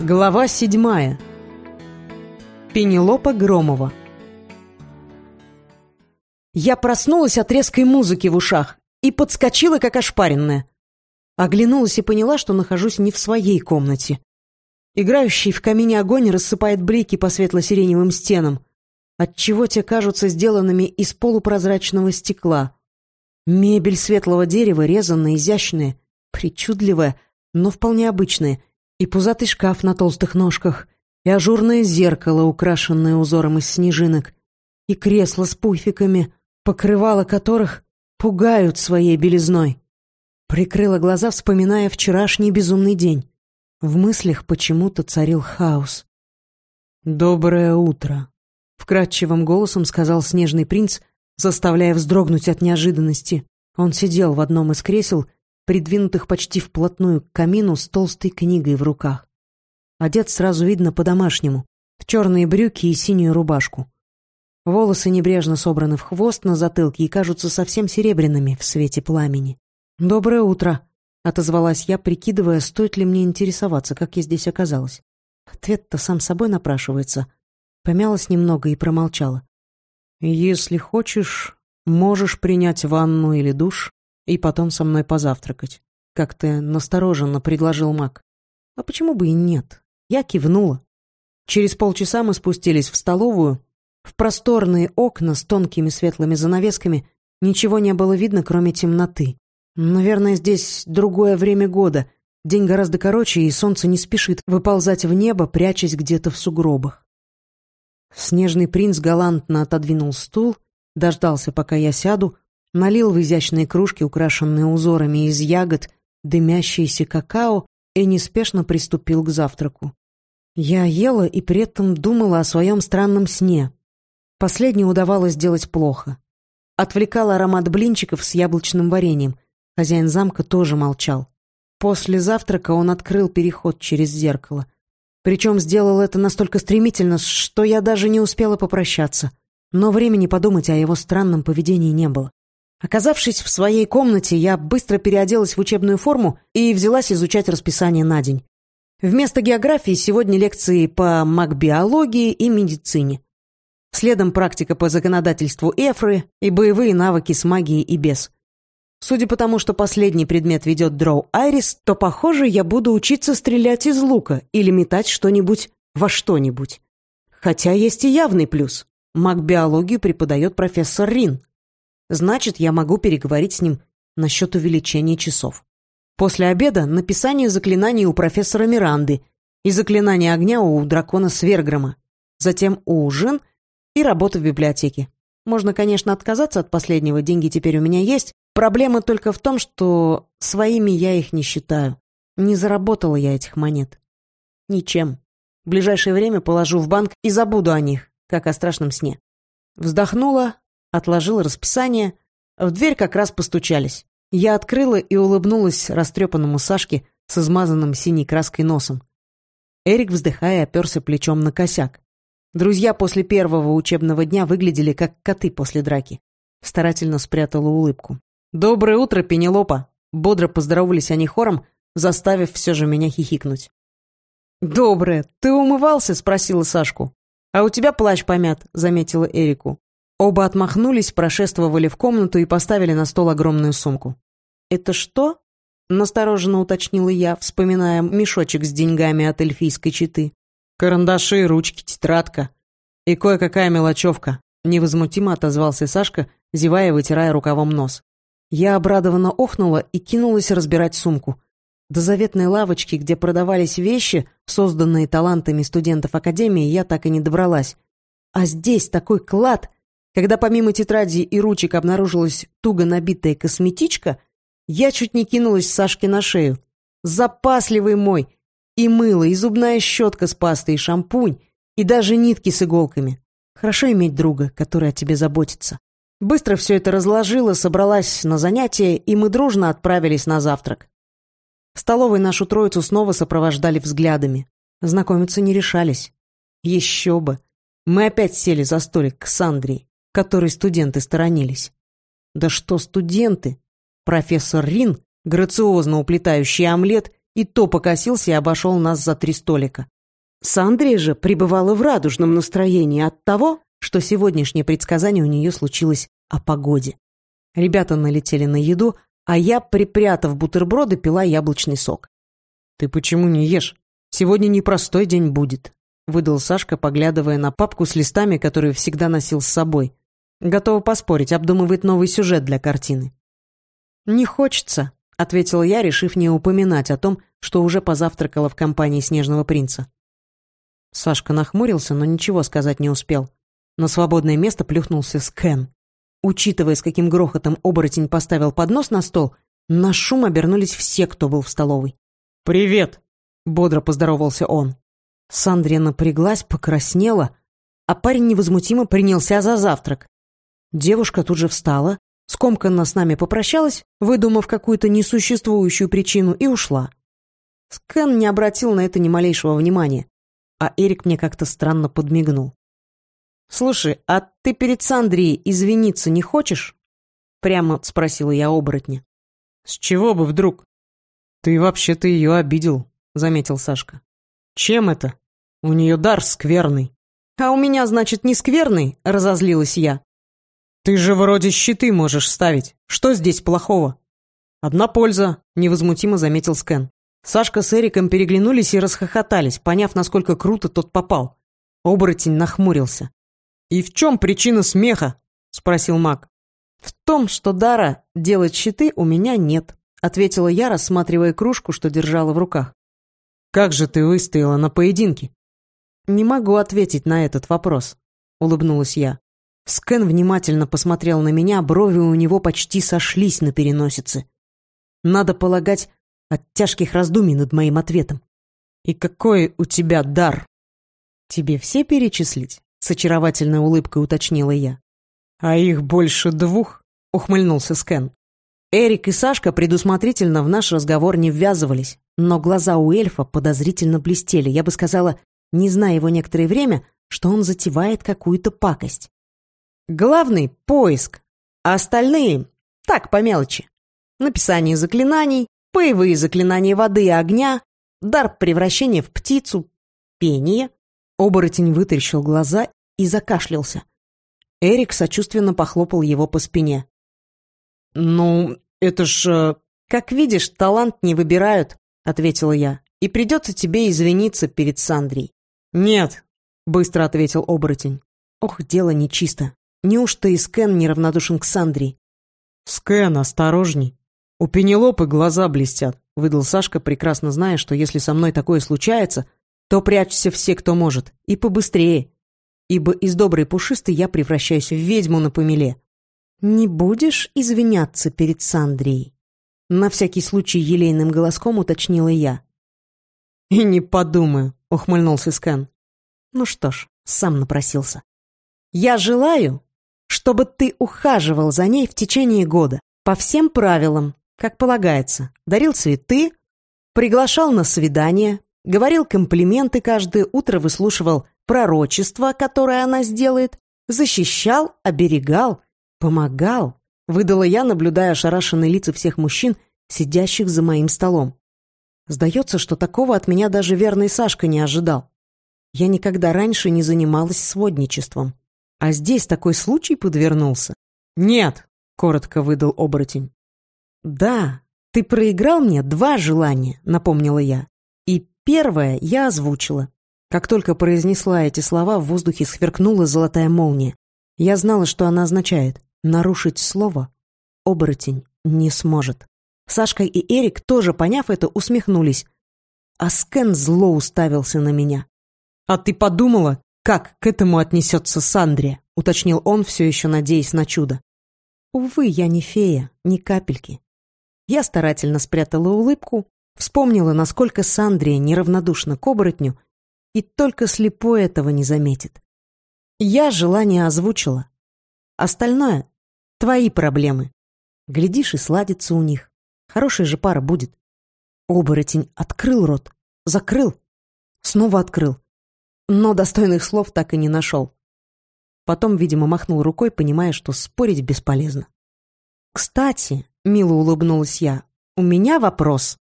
Глава седьмая. Пенелопа Громова. Я проснулась от резкой музыки в ушах и подскочила, как ошпаренная. Оглянулась и поняла, что нахожусь не в своей комнате. Играющий в камине огонь рассыпает блики по светло-сиреневым стенам, отчего те кажутся сделанными из полупрозрачного стекла. Мебель светлого дерева, резанная, изящная, причудливая, но вполне обычная — и пузатый шкаф на толстых ножках, и ажурное зеркало, украшенное узором из снежинок, и кресло с пуфиками, покрывало которых пугают своей белизной. Прикрыла глаза, вспоминая вчерашний безумный день. В мыслях почему-то царил хаос. «Доброе утро», — вкрадчивым голосом сказал снежный принц, заставляя вздрогнуть от неожиданности. Он сидел в одном из кресел придвинутых почти вплотную к камину с толстой книгой в руках. Одет сразу видно по-домашнему, в черные брюки и синюю рубашку. Волосы небрежно собраны в хвост на затылке и кажутся совсем серебряными в свете пламени. «Доброе утро», — отозвалась я, прикидывая, стоит ли мне интересоваться, как я здесь оказалась. Ответ-то сам собой напрашивается. Помялась немного и промолчала. «Если хочешь, можешь принять ванну или душ и потом со мной позавтракать. Как-то настороженно предложил Мак. А почему бы и нет? Я кивнула. Через полчаса мы спустились в столовую. В просторные окна с тонкими светлыми занавесками ничего не было видно, кроме темноты. Наверное, здесь другое время года. День гораздо короче, и солнце не спешит выползать в небо, прячась где-то в сугробах. Снежный принц галантно отодвинул стул, дождался, пока я сяду, налил в изящные кружки, украшенные узорами из ягод, дымящиеся какао и неспешно приступил к завтраку. Я ела и при этом думала о своем странном сне. Последнее удавалось делать плохо. Отвлекал аромат блинчиков с яблочным вареньем. Хозяин замка тоже молчал. После завтрака он открыл переход через зеркало. Причем сделал это настолько стремительно, что я даже не успела попрощаться. Но времени подумать о его странном поведении не было. Оказавшись в своей комнате, я быстро переоделась в учебную форму и взялась изучать расписание на день. Вместо географии сегодня лекции по макбиологии и медицине. Следом практика по законодательству Эфры и боевые навыки с магией и без. Судя по тому, что последний предмет ведет Дроу Айрис, то, похоже, я буду учиться стрелять из лука или метать что-нибудь во что-нибудь. Хотя есть и явный плюс. Макбиологию преподает профессор Рин, Значит, я могу переговорить с ним насчет увеличения часов. После обеда написание заклинаний у профессора Миранды и заклинание огня у дракона Свергрома. Затем ужин и работа в библиотеке. Можно, конечно, отказаться от последнего, деньги теперь у меня есть. Проблема только в том, что своими я их не считаю. Не заработала я этих монет. Ничем. В ближайшее время положу в банк и забуду о них, как о страшном сне. Вздохнула, отложила расписание. В дверь как раз постучались. Я открыла и улыбнулась растрепанному Сашке с измазанным синей краской носом. Эрик, вздыхая, оперся плечом на косяк. Друзья после первого учебного дня выглядели как коты после драки. Старательно спрятала улыбку. «Доброе утро, Пенелопа!» Бодро поздоровались они хором, заставив все же меня хихикнуть. «Доброе! Ты умывался?» — спросила Сашку. «А у тебя плащ помят», — заметила Эрику. Оба отмахнулись, прошествовали в комнату и поставили на стол огромную сумку. «Это что?» — настороженно уточнила я, вспоминая мешочек с деньгами от эльфийской четы. «Карандаши, ручки, тетрадка. И кое-какая мелочевка», — невозмутимо отозвался Сашка, зевая и вытирая рукавом нос. Я обрадованно охнула и кинулась разбирать сумку. До заветной лавочки, где продавались вещи, созданные талантами студентов Академии, я так и не добралась. А здесь такой клад — когда помимо тетради и ручек обнаружилась туго набитая косметичка, я чуть не кинулась Сашке на шею. Запасливый мой! И мыло, и зубная щетка с пастой, и шампунь, и даже нитки с иголками. Хорошо иметь друга, который о тебе заботится. Быстро все это разложила, собралась на занятия, и мы дружно отправились на завтрак. В столовой нашу троицу снова сопровождали взглядами. Знакомиться не решались. Еще бы. Мы опять сели за столик к Сандрии которой студенты сторонились. Да что студенты? Профессор Рин, грациозно уплетающий омлет и то покосился и обошел нас за три столика. Сандрия же пребывала в радужном настроении от того, что сегодняшнее предсказание у нее случилось о погоде. Ребята налетели на еду, а я, припрятав бутерброды, пила яблочный сок. «Ты почему не ешь? Сегодня непростой день будет», — выдал Сашка, поглядывая на папку с листами, которую всегда носил с собой. Готова поспорить, обдумывает новый сюжет для картины. «Не хочется», — ответила я, решив не упоминать о том, что уже позавтракала в компании Снежного принца. Сашка нахмурился, но ничего сказать не успел. На свободное место плюхнулся Скэн. Учитывая, с каким грохотом оборотень поставил поднос на стол, на шум обернулись все, кто был в столовой. «Привет!» — бодро поздоровался он. Сандрия напряглась, покраснела, а парень невозмутимо принялся за завтрак. Девушка тут же встала, скомканно с нами попрощалась, выдумав какую-то несуществующую причину, и ушла. Скэн не обратил на это ни малейшего внимания, а Эрик мне как-то странно подмигнул. «Слушай, а ты перед Сандрией извиниться не хочешь?» Прямо спросила я оборотня. «С чего бы вдруг?» «Ты вообще-то ее обидел», — заметил Сашка. «Чем это? У нее дар скверный». «А у меня, значит, не скверный?» — разозлилась я. «Ты же вроде щиты можешь ставить. Что здесь плохого?» «Одна польза», — невозмутимо заметил Скэн. Сашка с Эриком переглянулись и расхохотались, поняв, насколько круто тот попал. Оборотень нахмурился. «И в чем причина смеха?» — спросил маг. «В том, что дара делать щиты у меня нет», — ответила я, рассматривая кружку, что держала в руках. «Как же ты выстояла на поединке?» «Не могу ответить на этот вопрос», — улыбнулась я. Скэн внимательно посмотрел на меня, брови у него почти сошлись на переносице. Надо полагать, от тяжких раздумий над моим ответом. «И какой у тебя дар?» «Тебе все перечислить?» — с очаровательной улыбкой уточнила я. «А их больше двух?» — ухмыльнулся Скэн. Эрик и Сашка предусмотрительно в наш разговор не ввязывались, но глаза у эльфа подозрительно блестели. Я бы сказала, не зная его некоторое время, что он затевает какую-то пакость. Главный — поиск, а остальные — так, по мелочи. Написание заклинаний, Боевые заклинания воды и огня, дар превращения в птицу, пение. Оборотень вытаращил глаза и закашлялся. Эрик сочувственно похлопал его по спине. «Ну, это ж...» э, «Как видишь, талант не выбирают», — ответила я. «И придется тебе извиниться перед Сандрией». «Нет», — быстро ответил оборотень. «Ох, дело нечисто. Неужто и Скэн неравнодушен к Сандрии?» «Скэн, осторожней», «У Пенелопы глаза блестят», — выдал Сашка, прекрасно зная, что если со мной такое случается, то прячься все, кто может, и побыстрее, ибо из доброй пушистой я превращаюсь в ведьму на помеле. «Не будешь извиняться перед Сандрией?» На всякий случай елейным голоском уточнила я. «И не подумаю», — ухмыльнулся Скан. «Ну что ж, сам напросился. Я желаю, чтобы ты ухаживал за ней в течение года, по всем правилам, как полагается, дарил цветы, приглашал на свидание, говорил комплименты каждое утро, выслушивал пророчество, которое она сделает, защищал, оберегал, помогал, выдала я, наблюдая ошарашенные лица всех мужчин, сидящих за моим столом. Сдается, что такого от меня даже верный Сашка не ожидал. Я никогда раньше не занималась сводничеством. А здесь такой случай подвернулся. «Нет», — коротко выдал оборотень. «Да, ты проиграл мне два желания», — напомнила я. И первое я озвучила. Как только произнесла эти слова, в воздухе сверкнула золотая молния. Я знала, что она означает. Нарушить слово оборотень не сможет. Сашка и Эрик, тоже поняв это, усмехнулись. А Скэн зло уставился на меня. «А ты подумала, как к этому отнесется Сандрия?» — уточнил он, все еще надеясь на чудо. «Увы, я не фея, ни капельки. Я старательно спрятала улыбку, вспомнила, насколько Сандрия неравнодушна к оборотню, и только слепой этого не заметит. Я желание озвучила. Остальное — твои проблемы. Глядишь, и сладится у них. Хорошая же пара будет. Оборотень открыл рот, закрыл, снова открыл. Но достойных слов так и не нашел. Потом, видимо, махнул рукой, понимая, что спорить бесполезно. «Кстати», — мило улыбнулась я, — «у меня вопрос.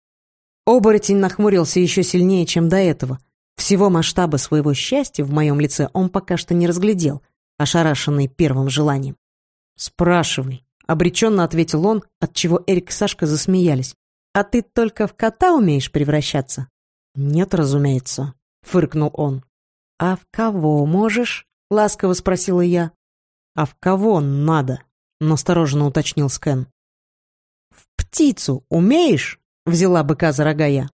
Оборотень нахмурился еще сильнее, чем до этого. Всего масштаба своего счастья в моем лице он пока что не разглядел, ошарашенный первым желанием. «Спрашивай», — обреченно ответил он, от чего Эрик и Сашка засмеялись. «А ты только в кота умеешь превращаться?» «Нет, разумеется», — фыркнул он. «А в кого можешь?» — ласково спросила я. «А в кого надо?» — настороженно уточнил Скэн. «В птицу умеешь?» — взяла быка за рога я.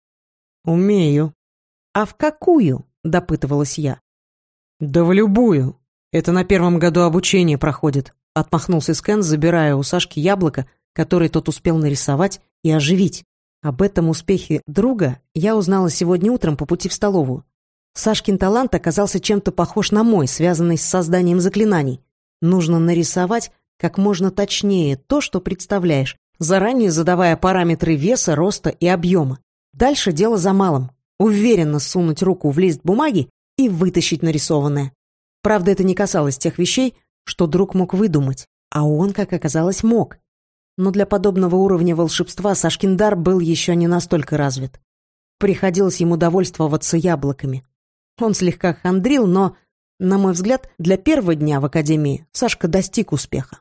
«Умею». «А в какую?» — допытывалась я. «Да в любую. Это на первом году обучения проходит», — отмахнулся Скэн, забирая у Сашки яблоко, которое тот успел нарисовать и оживить. Об этом успехе друга я узнала сегодня утром по пути в столовую. Сашкин талант оказался чем-то похож на мой, связанный с созданием заклинаний. Нужно нарисовать как можно точнее то, что представляешь, заранее задавая параметры веса, роста и объема. Дальше дело за малым. Уверенно сунуть руку в лист бумаги и вытащить нарисованное. Правда, это не касалось тех вещей, что друг мог выдумать, а он, как оказалось, мог. Но для подобного уровня волшебства Сашкин дар был еще не настолько развит. Приходилось ему довольствоваться яблоками. Он слегка хандрил, но, на мой взгляд, для первого дня в академии Сашка достиг успеха.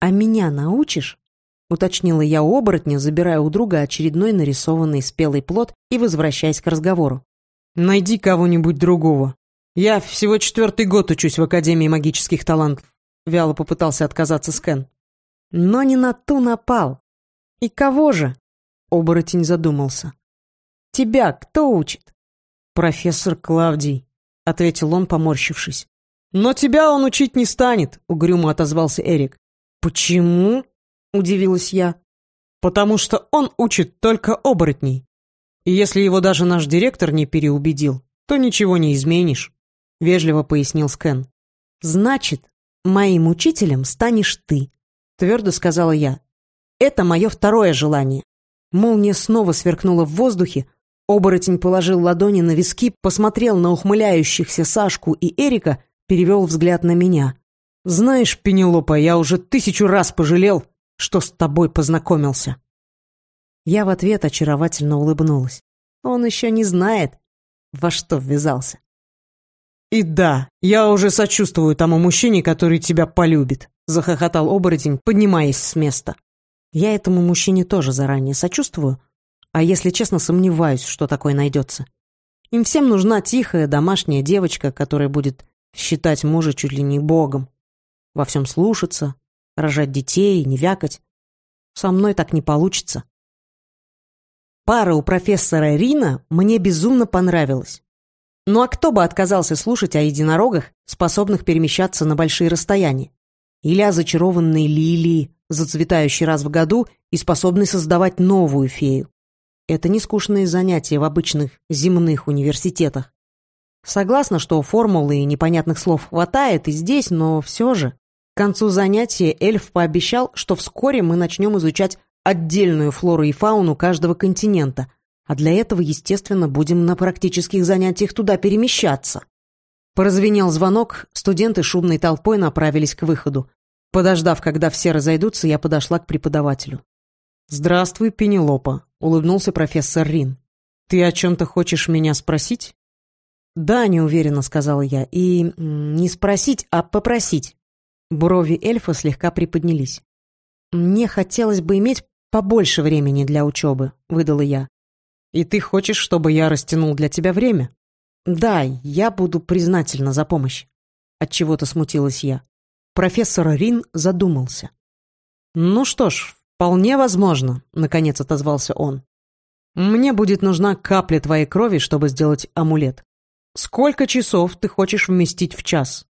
«А меня научишь?» — уточнила я оборотня, забирая у друга очередной нарисованный спелый плод и возвращаясь к разговору. «Найди кого-нибудь другого. Я всего четвертый год учусь в Академии магических талантов», — вяло попытался отказаться Скэн. «Но не на ту напал. И кого же?» — оборотень задумался. «Тебя кто учит?» «Профессор Клавдий», — ответил он, поморщившись. «Но тебя он учить не станет», — угрюмо отозвался Эрик. «Почему?» — удивилась я. «Потому что он учит только оборотней. И если его даже наш директор не переубедил, то ничего не изменишь», — вежливо пояснил Скэн. «Значит, моим учителем станешь ты», — твердо сказала я. «Это мое второе желание». Молния снова сверкнула в воздухе, Оборотень положил ладони на виски, посмотрел на ухмыляющихся Сашку и Эрика, перевел взгляд на меня. «Знаешь, Пенелопа, я уже тысячу раз пожалел, что с тобой познакомился». Я в ответ очаровательно улыбнулась. Он еще не знает, во что ввязался. «И да, я уже сочувствую тому мужчине, который тебя полюбит», — захохотал оборотень, поднимаясь с места. «Я этому мужчине тоже заранее сочувствую, а если честно, сомневаюсь, что такое найдется. Им всем нужна тихая домашняя девочка, которая будет считать мужа чуть ли не богом. Во всем слушаться, рожать детей, не вякать. Со мной так не получится. Пара у профессора Рина мне безумно понравилась. Ну а кто бы отказался слушать о единорогах, способных перемещаться на большие расстояния? Или о зачарованной лилии, зацветающей раз в году и способной создавать новую фею? Это не скучные занятия в обычных земных университетах. Согласна, что формулы и непонятных слов хватает и здесь, но все же. К концу занятия эльф пообещал, что вскоре мы начнем изучать отдельную флору и фауну каждого континента, а для этого, естественно, будем на практических занятиях туда перемещаться. Поразвенел звонок, студенты шумной толпой направились к выходу. Подождав, когда все разойдутся, я подошла к преподавателю. «Здравствуй, Пенелопа», — улыбнулся профессор Рин. «Ты о чем-то хочешь меня спросить?» «Да, неуверенно», — сказала я. «И не спросить, а попросить». Брови эльфа слегка приподнялись. «Мне хотелось бы иметь побольше времени для учебы», — выдала я. «И ты хочешь, чтобы я растянул для тебя время?» «Да, я буду признательна за помощь». Отчего-то смутилась я. Профессор Рин задумался. «Ну что ж, «Вполне возможно», — наконец отозвался он. «Мне будет нужна капля твоей крови, чтобы сделать амулет. Сколько часов ты хочешь вместить в час?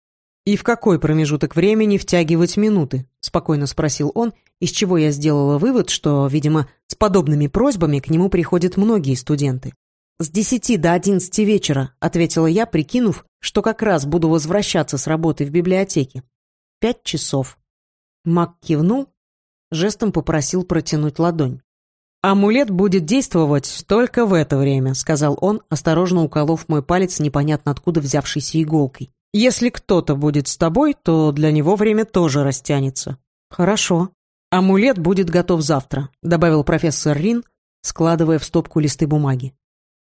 И в какой промежуток времени втягивать минуты?» — спокойно спросил он, из чего я сделала вывод, что, видимо, с подобными просьбами к нему приходят многие студенты. «С десяти до одиннадцати вечера», — ответила я, прикинув, что как раз буду возвращаться с работы в библиотеке. «Пять часов». Мак кивнул жестом попросил протянуть ладонь. «Амулет будет действовать только в это время», — сказал он, осторожно уколов мой палец непонятно откуда взявшейся иголкой. «Если кто-то будет с тобой, то для него время тоже растянется». «Хорошо. Амулет будет готов завтра», — добавил профессор Рин, складывая в стопку листы бумаги.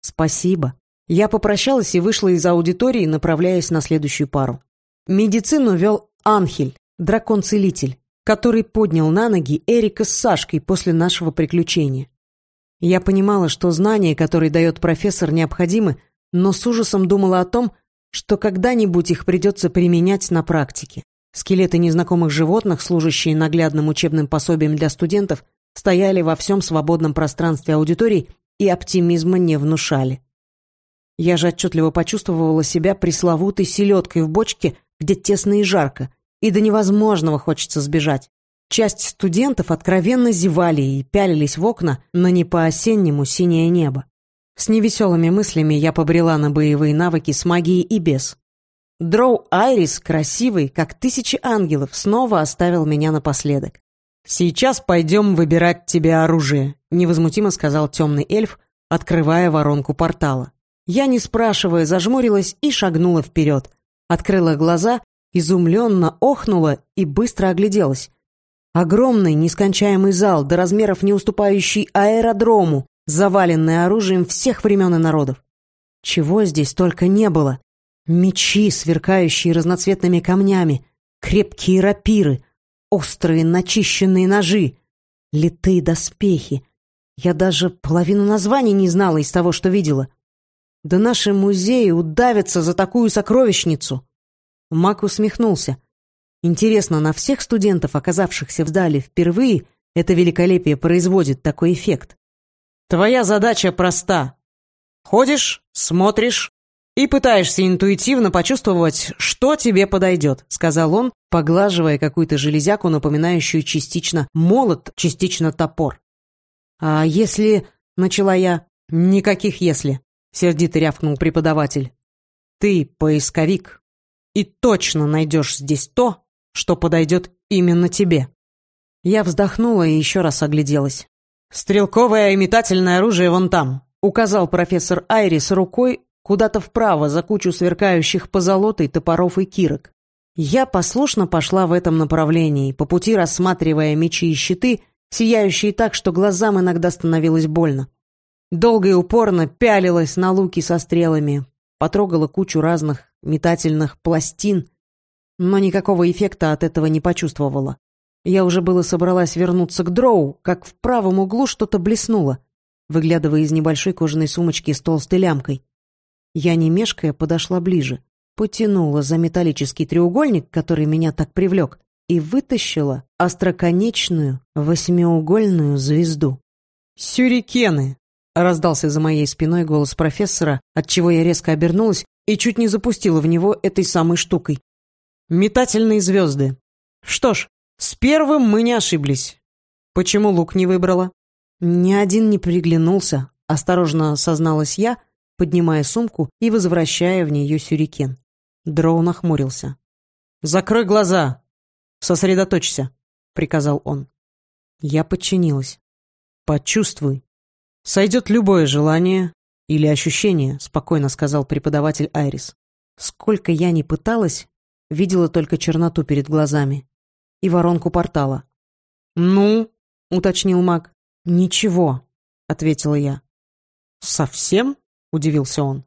«Спасибо». Я попрощалась и вышла из аудитории, направляясь на следующую пару. Медицину вел Анхель, дракон-целитель, который поднял на ноги Эрика с Сашкой после нашего приключения. Я понимала, что знания, которые дает профессор, необходимы, но с ужасом думала о том, что когда-нибудь их придется применять на практике. Скелеты незнакомых животных, служащие наглядным учебным пособием для студентов, стояли во всем свободном пространстве аудитории и оптимизма не внушали. Я же отчетливо почувствовала себя пресловутой селедкой в бочке, где тесно и жарко, и до невозможного хочется сбежать. Часть студентов откровенно зевали и пялились в окна на не по-осеннему синее небо. С невеселыми мыслями я побрела на боевые навыки с магией и без. Дроу Айрис, красивый, как тысячи ангелов, снова оставил меня напоследок. «Сейчас пойдем выбирать тебе оружие», — невозмутимо сказал темный эльф, открывая воронку портала. Я, не спрашивая, зажмурилась и шагнула вперед. Открыла глаза, изумленно охнула и быстро огляделась. Огромный, нескончаемый зал, до размеров не уступающий аэродрому, заваленный оружием всех времен и народов. Чего здесь только не было. Мечи, сверкающие разноцветными камнями, крепкие рапиры, острые начищенные ножи, литые доспехи. Я даже половину названий не знала из того, что видела. Да наши музеи удавятся за такую сокровищницу. Мак усмехнулся. Интересно, на всех студентов, оказавшихся в зале впервые, это великолепие производит такой эффект. Твоя задача проста. Ходишь, смотришь и пытаешься интуитивно почувствовать, что тебе подойдет, сказал он, поглаживая какую-то железяку, напоминающую частично молот, частично топор. А если... Начала я. Никаких «если», — сердито рявкнул преподаватель. Ты поисковик и точно найдешь здесь то, что подойдет именно тебе. Я вздохнула и еще раз огляделась. «Стрелковое и метательное оружие вон там», — указал профессор Айрис рукой куда-то вправо за кучу сверкающих позолотой топоров и кирок. Я послушно пошла в этом направлении, по пути рассматривая мечи и щиты, сияющие так, что глазам иногда становилось больно. Долго и упорно пялилась на луки со стрелами, потрогала кучу разных метательных пластин, но никакого эффекта от этого не почувствовала. Я уже было собралась вернуться к дроу, как в правом углу что-то блеснуло, выглядывая из небольшой кожаной сумочки с толстой лямкой. Я, не мешкая, подошла ближе, потянула за металлический треугольник, который меня так привлек, и вытащила остроконечную восьмиугольную звезду. «Сюрикены!» — раздался за моей спиной голос профессора, отчего я резко обернулась и чуть не запустила в него этой самой штукой. «Метательные звезды. Что ж, с первым мы не ошиблись. Почему лук не выбрала? Ни один не приглянулся, осторожно созналась я, поднимая сумку и возвращая в нее сюрикен. Дроу нахмурился. «Закрой глаза! Сосредоточься!» — приказал он. Я подчинилась. «Почувствуй. Сойдет любое желание или ощущение», — спокойно сказал преподаватель Айрис. Сколько я ни пыталась, видела только черноту перед глазами и воронку портала. «Ну?» — уточнил маг. «Ничего», — ответила я. «Совсем?» — удивился он.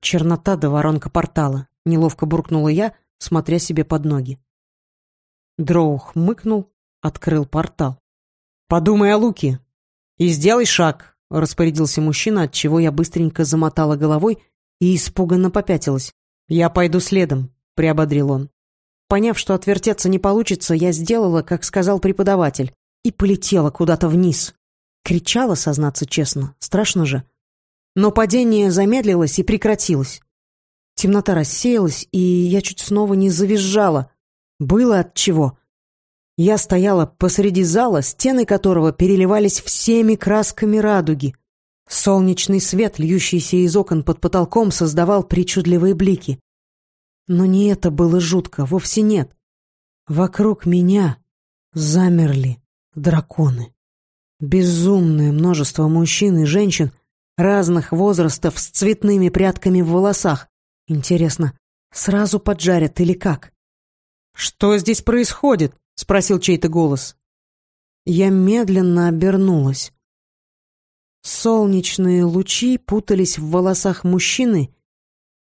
«Чернота да воронка портала», — неловко буркнула я, смотря себе под ноги. Дроу хмыкнул, открыл портал. «Подумай о луке и сделай шаг», — распорядился мужчина, от чего я быстренько замотала головой и испуганно попятилась. «Я пойду следом», — приободрил он. Поняв, что отвертеться не получится, я сделала, как сказал преподаватель, и полетела куда-то вниз. Кричала, сознаться честно, страшно же. Но падение замедлилось и прекратилось. Темнота рассеялась, и я чуть снова не завизжала. Было от чего. Я стояла посреди зала, стены которого переливались всеми красками радуги. Солнечный свет, льющийся из окон под потолком, создавал причудливые блики. Но не это было жутко, вовсе нет. Вокруг меня замерли драконы. Безумное множество мужчин и женщин разных возрастов с цветными прядками в волосах. Интересно, сразу поджарят или как? «Что здесь происходит?» — спросил чей-то голос. Я медленно обернулась. Солнечные лучи путались в волосах мужчины,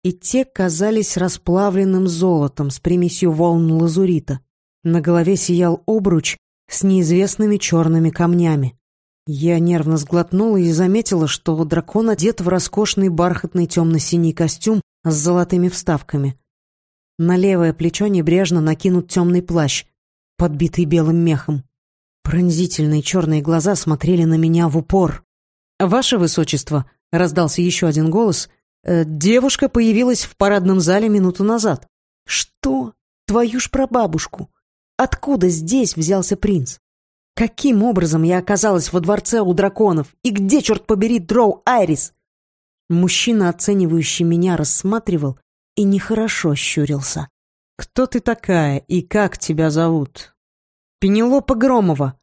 и те казались расплавленным золотом с примесью волн лазурита. На голове сиял обруч с неизвестными черными камнями. Я нервно сглотнула и заметила, что дракон одет в роскошный бархатный темно-синий костюм с золотыми вставками. На левое плечо небрежно накинут темный плащ, подбитый белым мехом. Пронзительные черные глаза смотрели на меня в упор. «Ваше Высочество», — раздался еще один голос, э, «девушка появилась в парадном зале минуту назад». «Что? Твою ж прабабушку! Откуда здесь взялся принц? Каким образом я оказалась во дворце у драконов? И где, черт побери, Дроу Айрис?» Мужчина, оценивающий меня, рассматривал и нехорошо щурился. «Кто ты такая и как тебя зовут?» «Пенелопа Громова»,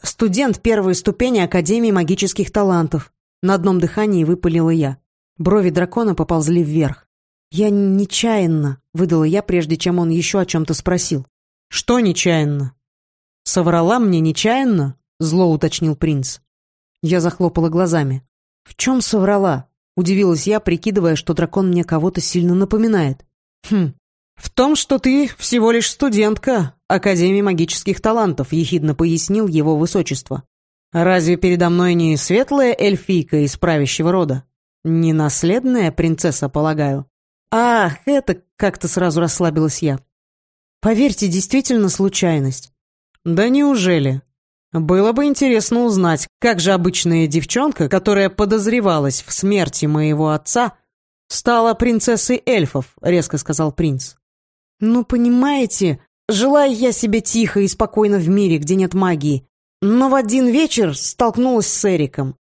Студент первой ступени Академии магических талантов. На одном дыхании выпалила я. Брови дракона поползли вверх. Я нечаянно, выдала я, прежде чем он еще о чем-то спросил. Что нечаянно? Соврала мне нечаянно? Зло уточнил принц. Я захлопала глазами. В чем соврала? Удивилась я, прикидывая, что дракон мне кого-то сильно напоминает. Хм, в том, что ты всего лишь студентка, Академии магических талантов», — ехидно пояснил его высочество. «Разве передо мной не светлая эльфийка из правящего рода? Не наследная принцесса, полагаю?» «Ах, это как-то сразу расслабилась я. Поверьте, действительно случайность». «Да неужели? Было бы интересно узнать, как же обычная девчонка, которая подозревалась в смерти моего отца, стала принцессой эльфов», — резко сказал принц. «Ну, понимаете, Желаю я себе тихо и спокойно в мире, где нет магии. Но в один вечер столкнулась с Эриком.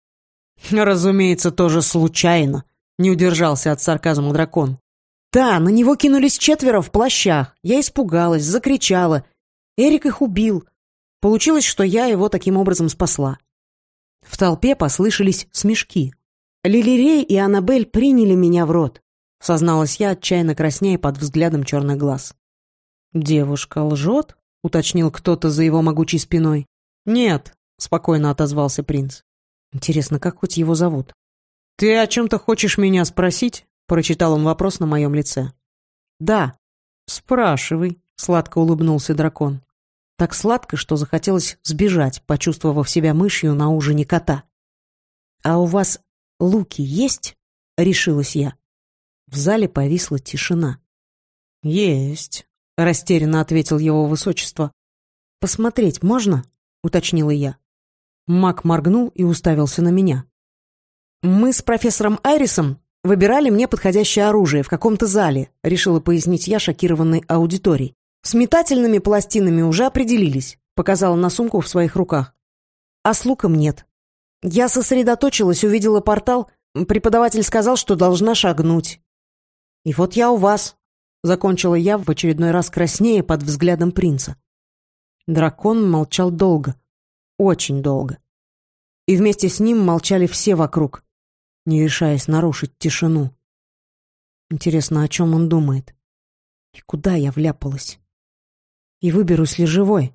Разумеется, тоже случайно. Не удержался от сарказма дракон. Да, на него кинулись четверо в плащах. Я испугалась, закричала. Эрик их убил. Получилось, что я его таким образом спасла. В толпе послышались смешки. Лилирей и Аннабель приняли меня в рот, созналась я, отчаянно краснея под взглядом черных глаз. «Девушка лжет?» — уточнил кто-то за его могучей спиной. «Нет», — спокойно отозвался принц. «Интересно, как хоть его зовут?» «Ты о чем-то хочешь меня спросить?» — прочитал он вопрос на моем лице. «Да». «Спрашивай», — сладко улыбнулся дракон. Так сладко, что захотелось сбежать, почувствовав себя мышью на ужине кота. «А у вас луки есть?» — решилась я. В зале повисла тишина. «Есть», — растерянно ответил его высочество. «Посмотреть можно?» — уточнила я. Мак моргнул и уставился на меня. «Мы с профессором Айрисом выбирали мне подходящее оружие в каком-то зале», — решила пояснить я шокированной аудиторией. «С метательными пластинами уже определились», — показала на сумку в своих руках. «А с луком нет. Я сосредоточилась, увидела портал, преподаватель сказал, что должна шагнуть. И вот я у вас, Закончила я в очередной раз краснее под взглядом принца. Дракон молчал долго. Очень долго. И вместе с ним молчали все вокруг, не решаясь нарушить тишину. Интересно, о чем он думает? И куда я вляпалась? И выберусь ли живой?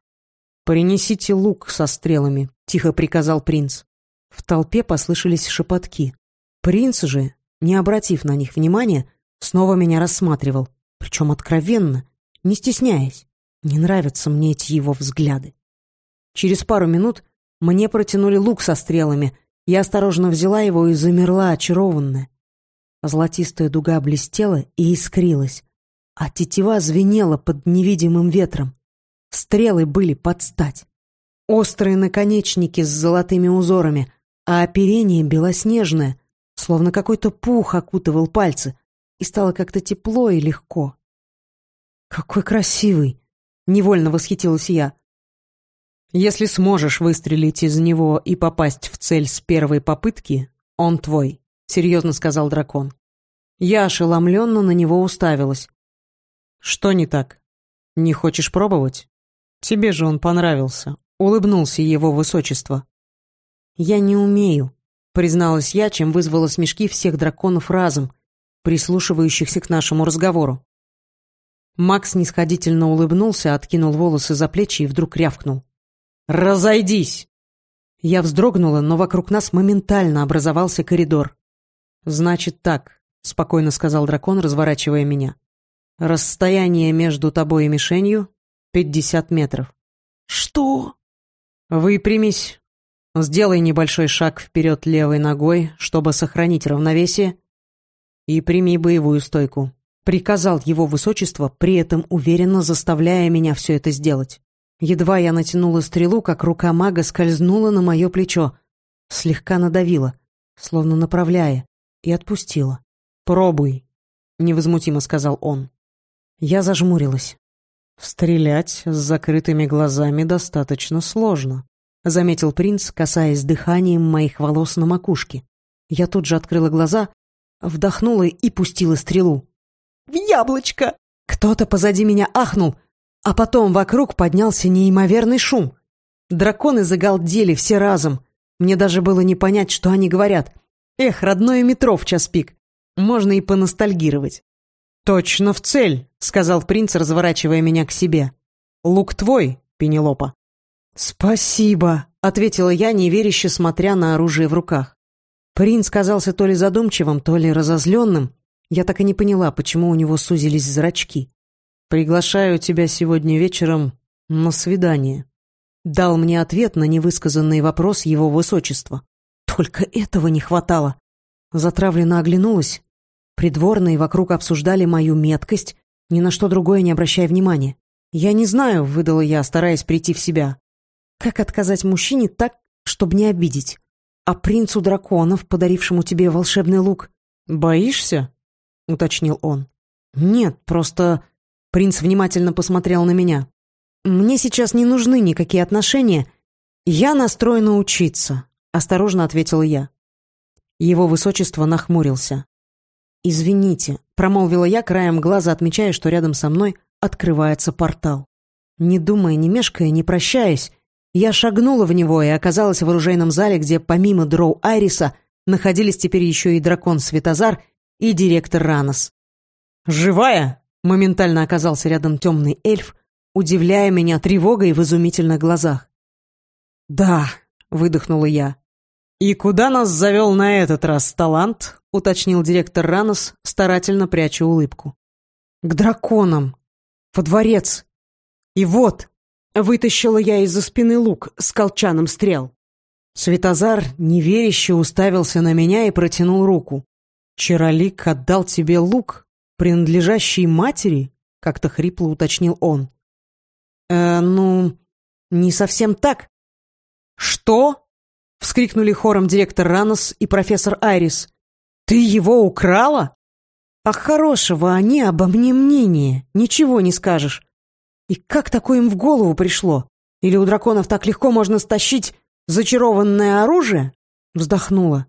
«Принесите лук со стрелами», — тихо приказал принц. В толпе послышались шепотки. Принц же, не обратив на них внимания, снова меня рассматривал. Причем откровенно, не стесняясь. Не нравятся мне эти его взгляды. Через пару минут мне протянули лук со стрелами. Я осторожно взяла его и замерла, очарованная. Золотистая дуга блестела и искрилась, а тетива звенела под невидимым ветром. Стрелы были под стать. Острые наконечники с золотыми узорами, а оперение белоснежное, словно какой-то пух окутывал пальцы, и стало как-то тепло и легко. «Какой красивый!» — невольно восхитилась я. «Если сможешь выстрелить из него и попасть в цель с первой попытки, он твой», — серьезно сказал дракон. Я ошеломленно на него уставилась. «Что не так? Не хочешь пробовать? Тебе же он понравился», — улыбнулся его высочество. «Я не умею», — призналась я, чем вызвала смешки всех драконов разом, прислушивающихся к нашему разговору. Макс нисходительно улыбнулся, откинул волосы за плечи и вдруг рявкнул. «Разойдись!» Я вздрогнула, но вокруг нас моментально образовался коридор. «Значит так», — спокойно сказал дракон, разворачивая меня. «Расстояние между тобой и мишенью — пятьдесят метров». «Что?» «Выпрямись. Сделай небольшой шаг вперед левой ногой, чтобы сохранить равновесие, и прими боевую стойку», — приказал его высочество, при этом уверенно заставляя меня все это сделать. Едва я натянула стрелу, как рука мага скользнула на мое плечо, слегка надавила, словно направляя, и отпустила. «Пробуй», — невозмутимо сказал он. Я зажмурилась. «Стрелять с закрытыми глазами достаточно сложно», — заметил принц, касаясь дыханием моих волос на макушке. Я тут же открыла глаза, вдохнула и пустила стрелу. «В яблочко!» Кто-то позади меня ахнул, а потом вокруг поднялся неимоверный шум. Драконы загалдели все разом. Мне даже было не понять, что они говорят. Эх, родное метро в час пик. Можно и поностальгировать. «Точно в цель», — сказал принц, разворачивая меня к себе. «Лук твой, Пенелопа». «Спасибо», — ответила я, неверяще смотря на оружие в руках. Принц казался то ли задумчивым, то ли разозленным. Я так и не поняла, почему у него сузились зрачки. «Приглашаю тебя сегодня вечером на свидание», — дал мне ответ на невысказанный вопрос его высочества. Только этого не хватало. Затравленно оглянулась. Придворные вокруг обсуждали мою меткость, ни на что другое не обращая внимания. «Я не знаю», — выдала я, стараясь прийти в себя. «Как отказать мужчине так, чтобы не обидеть? А принцу драконов, подарившему тебе волшебный лук?» «Боишься?» — уточнил он. «Нет, просто...» Принц внимательно посмотрел на меня. «Мне сейчас не нужны никакие отношения. Я настроена учиться. — осторожно ответила я. Его высочество нахмурился. «Извините», — промолвила я, краем глаза отмечая, что рядом со мной открывается портал. Не думая, не мешкая, не прощаясь, я шагнула в него и оказалась в оружейном зале, где помимо дроу Айриса находились теперь еще и дракон Светозар и директор Ранос. «Живая?» — моментально оказался рядом темный эльф, удивляя меня тревогой в изумительных глазах. «Да», — выдохнула я. «И куда нас завел на этот раз талант?» — уточнил директор Ранос, старательно пряча улыбку. «К драконам! Во дворец! И вот!» — вытащила я из-за спины лук с колчаном стрел. Светозар неверяще уставился на меня и протянул руку. «Чаролик отдал тебе лук, принадлежащий матери?» — как-то хрипло уточнил он. «Э, ну, не совсем так». «Что?» — вскрикнули хором директор Ранос и профессор Айрис. «Ты его украла?» «А хорошего они обо мне мнение, ничего не скажешь. И как такое им в голову пришло? Или у драконов так легко можно стащить зачарованное оружие?» Вздохнула.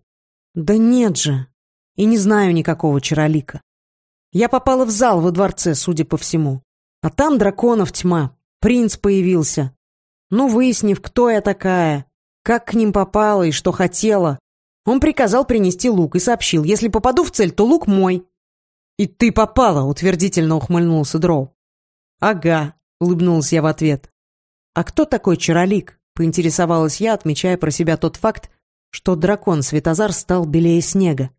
«Да нет же. И не знаю никакого чаролика. Я попала в зал во дворце, судя по всему. А там драконов тьма. Принц появился. Ну, выяснив, кто я такая, как к ним попала и что хотела. Он приказал принести лук и сообщил, если попаду в цель, то лук мой. «И ты попала», — утвердительно ухмыльнулся Дроу. «Ага», — улыбнулась я в ответ. «А кто такой Чаролик?» — поинтересовалась я, отмечая про себя тот факт, что дракон Светозар стал белее снега.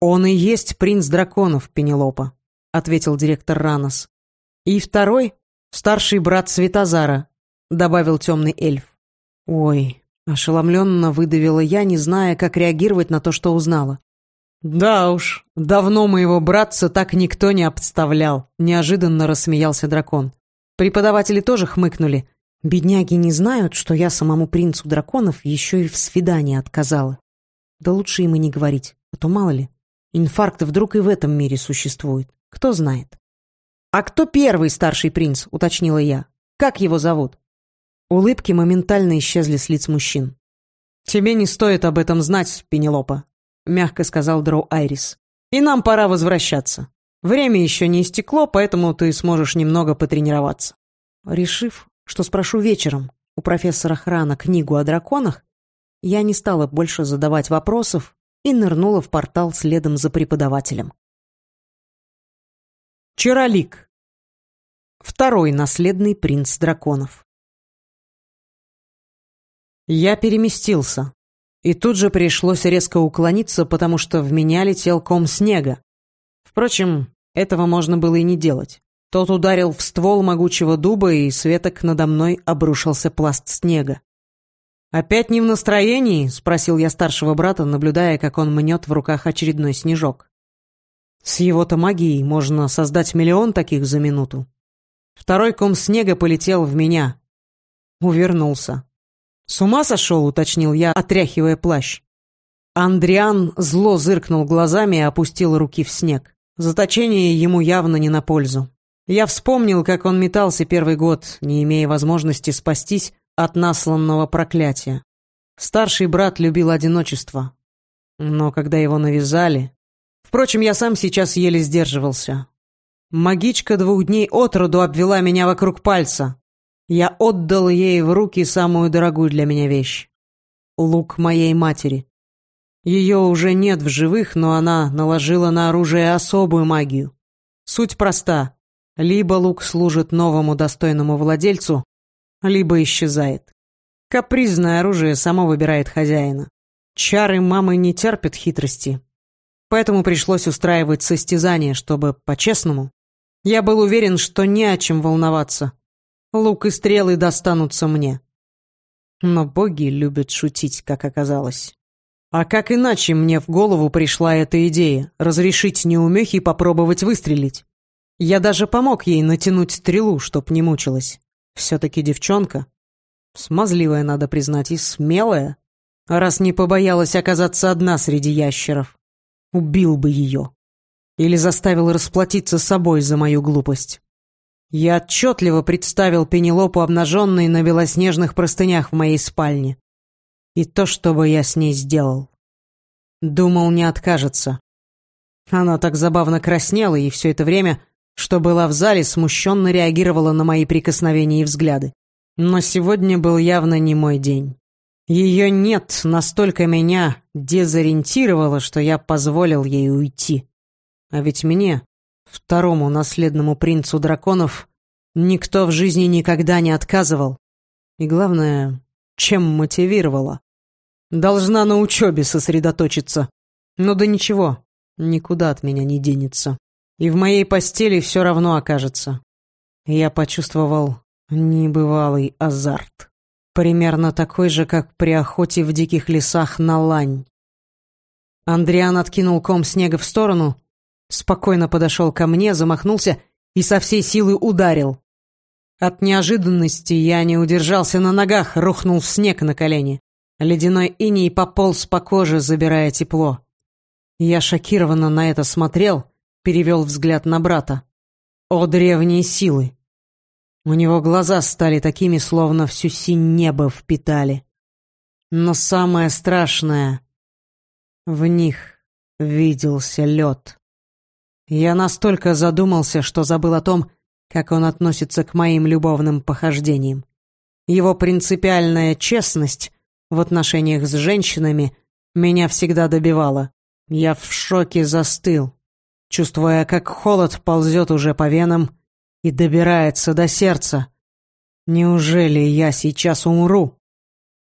«Он и есть принц драконов, Пенелопа», — ответил директор Ранос. «И второй — старший брат Светозара», — добавил темный эльф. «Ой, Ошеломленно выдавила я, не зная, как реагировать на то, что узнала. «Да уж, давно моего братца так никто не обставлял», — неожиданно рассмеялся дракон. Преподаватели тоже хмыкнули. Бедняги не знают, что я самому принцу драконов еще и в свидании отказала. Да лучше им и не говорить, а то мало ли. Инфаркты вдруг и в этом мире существуют. Кто знает. «А кто первый старший принц?» — уточнила я. «Как его зовут?» Улыбки моментально исчезли с лиц мужчин. «Тебе не стоит об этом знать, Пенелопа», — мягко сказал Дроу Айрис. «И нам пора возвращаться. Время еще не истекло, поэтому ты сможешь немного потренироваться». Решив, что спрошу вечером у профессора Храна книгу о драконах, я не стала больше задавать вопросов и нырнула в портал следом за преподавателем. Чаролик. Второй наследный принц драконов. Я переместился. И тут же пришлось резко уклониться, потому что в меня летел ком снега. Впрочем, этого можно было и не делать. Тот ударил в ствол могучего дуба, и с веток надо мной обрушился пласт снега. «Опять не в настроении?» — спросил я старшего брата, наблюдая, как он мнет в руках очередной снежок. С его-то магией можно создать миллион таких за минуту. Второй ком снега полетел в меня. Увернулся. «С ума сошел?» — уточнил я, отряхивая плащ. Андриан зло зыркнул глазами и опустил руки в снег. Заточение ему явно не на пользу. Я вспомнил, как он метался первый год, не имея возможности спастись от насланного проклятия. Старший брат любил одиночество. Но когда его навязали... Впрочем, я сам сейчас еле сдерживался. Магичка двух дней от роду обвела меня вокруг пальца. Я отдал ей в руки самую дорогую для меня вещь — лук моей матери. Ее уже нет в живых, но она наложила на оружие особую магию. Суть проста. Либо лук служит новому достойному владельцу, либо исчезает. Капризное оружие само выбирает хозяина. Чары мамы не терпят хитрости. Поэтому пришлось устраивать состязание, чтобы, по-честному, я был уверен, что не о чем волноваться. Лук и стрелы достанутся мне. Но боги любят шутить, как оказалось. А как иначе мне в голову пришла эта идея — разрешить неумехе попробовать выстрелить? Я даже помог ей натянуть стрелу, чтоб не мучилась. Все-таки девчонка. Смазливая, надо признать, и смелая. Раз не побоялась оказаться одна среди ящеров. Убил бы ее или заставил расплатиться собой за мою глупость. Я отчетливо представил Пенелопу обнаженной на белоснежных простынях в моей спальне. И то, что бы я с ней сделал. Думал, не откажется. Она так забавно краснела, и все это время, что была в зале, смущенно реагировала на мои прикосновения и взгляды. Но сегодня был явно не мой день. Ее «нет» настолько меня дезориентировало, что я позволил ей уйти. А ведь мне, второму наследному принцу драконов, никто в жизни никогда не отказывал. И главное, чем мотивировала. Должна на учебе сосредоточиться. Но да ничего, никуда от меня не денется. И в моей постели все равно окажется. Я почувствовал небывалый азарт. Примерно такой же, как при охоте в диких лесах на лань. Андриан откинул ком снега в сторону, спокойно подошел ко мне, замахнулся и со всей силы ударил. От неожиданности я не удержался на ногах, рухнул в снег на колени. Ледяной иней пополз по коже, забирая тепло. Я шокированно на это смотрел, перевел взгляд на брата. О, древние силы! У него глаза стали такими, словно всю синь небо впитали. Но самое страшное — в них виделся лед. Я настолько задумался, что забыл о том, как он относится к моим любовным похождениям. Его принципиальная честность в отношениях с женщинами меня всегда добивала. Я в шоке застыл, чувствуя, как холод ползет уже по венам и добирается до сердца. Неужели я сейчас умру?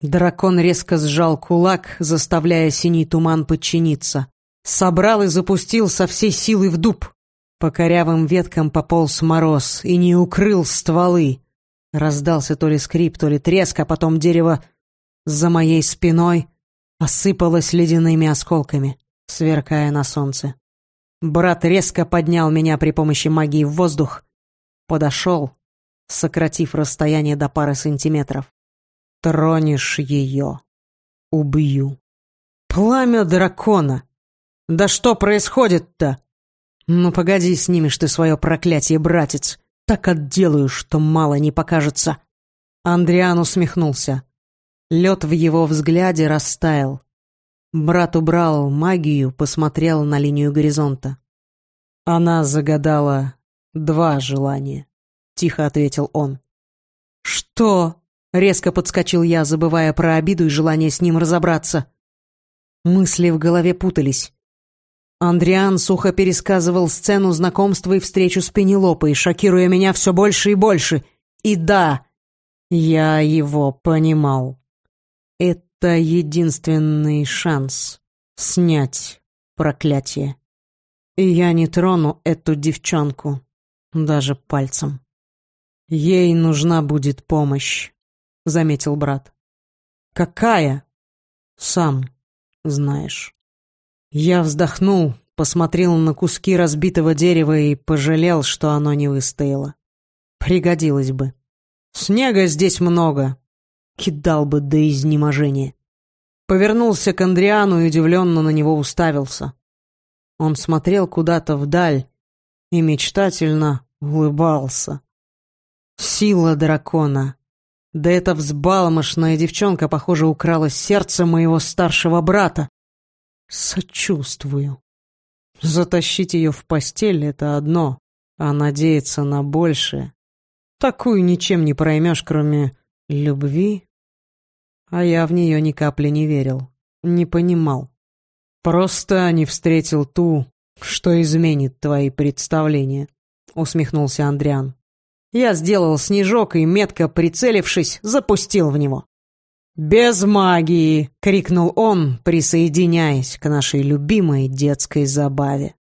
Дракон резко сжал кулак, заставляя синий туман подчиниться. Собрал и запустил со всей силы в дуб. По корявым веткам пополз мороз и не укрыл стволы. Раздался то ли скрип, то ли треск, а потом дерево за моей спиной осыпалось ледяными осколками, сверкая на солнце. Брат резко поднял меня при помощи магии в воздух, подошел, сократив расстояние до пары сантиметров. «Тронешь ее, убью». Пламя дракона! Да что происходит-то? Ну погоди, снимешь ты свое проклятие, братец. Так отделаю, что мало не покажется. Андриан усмехнулся. Лед в его взгляде растаял. Брат убрал магию, посмотрел на линию горизонта. Она загадала два желания, тихо ответил он. Что? Резко подскочил я, забывая про обиду и желание с ним разобраться. Мысли в голове путались. Андриан сухо пересказывал сцену знакомства и встречу с Пенелопой, шокируя меня все больше и больше. И да, я его понимал. Это единственный шанс снять проклятие. И я не трону эту девчонку даже пальцем. Ей нужна будет помощь, заметил брат. Какая? Сам знаешь. Я вздохнул, посмотрел на куски разбитого дерева и пожалел, что оно не выстояло. Пригодилось бы. Снега здесь много. Кидал бы до изнеможения. Повернулся к Андриану и удивленно на него уставился. Он смотрел куда-то вдаль и мечтательно улыбался. Сила дракона. Да эта взбалмошная девчонка, похоже, украла сердце моего старшего брата. Сочувствую. Затащить ее в постель — это одно, а надеяться на большее. Такую ничем не проймешь, кроме любви. А я в нее ни капли не верил, не понимал. Просто не встретил ту, что изменит твои представления, усмехнулся Андриан. Я сделал снежок и, метко прицелившись, запустил в него. «Без магии!» — крикнул он, присоединяясь к нашей любимой детской забаве.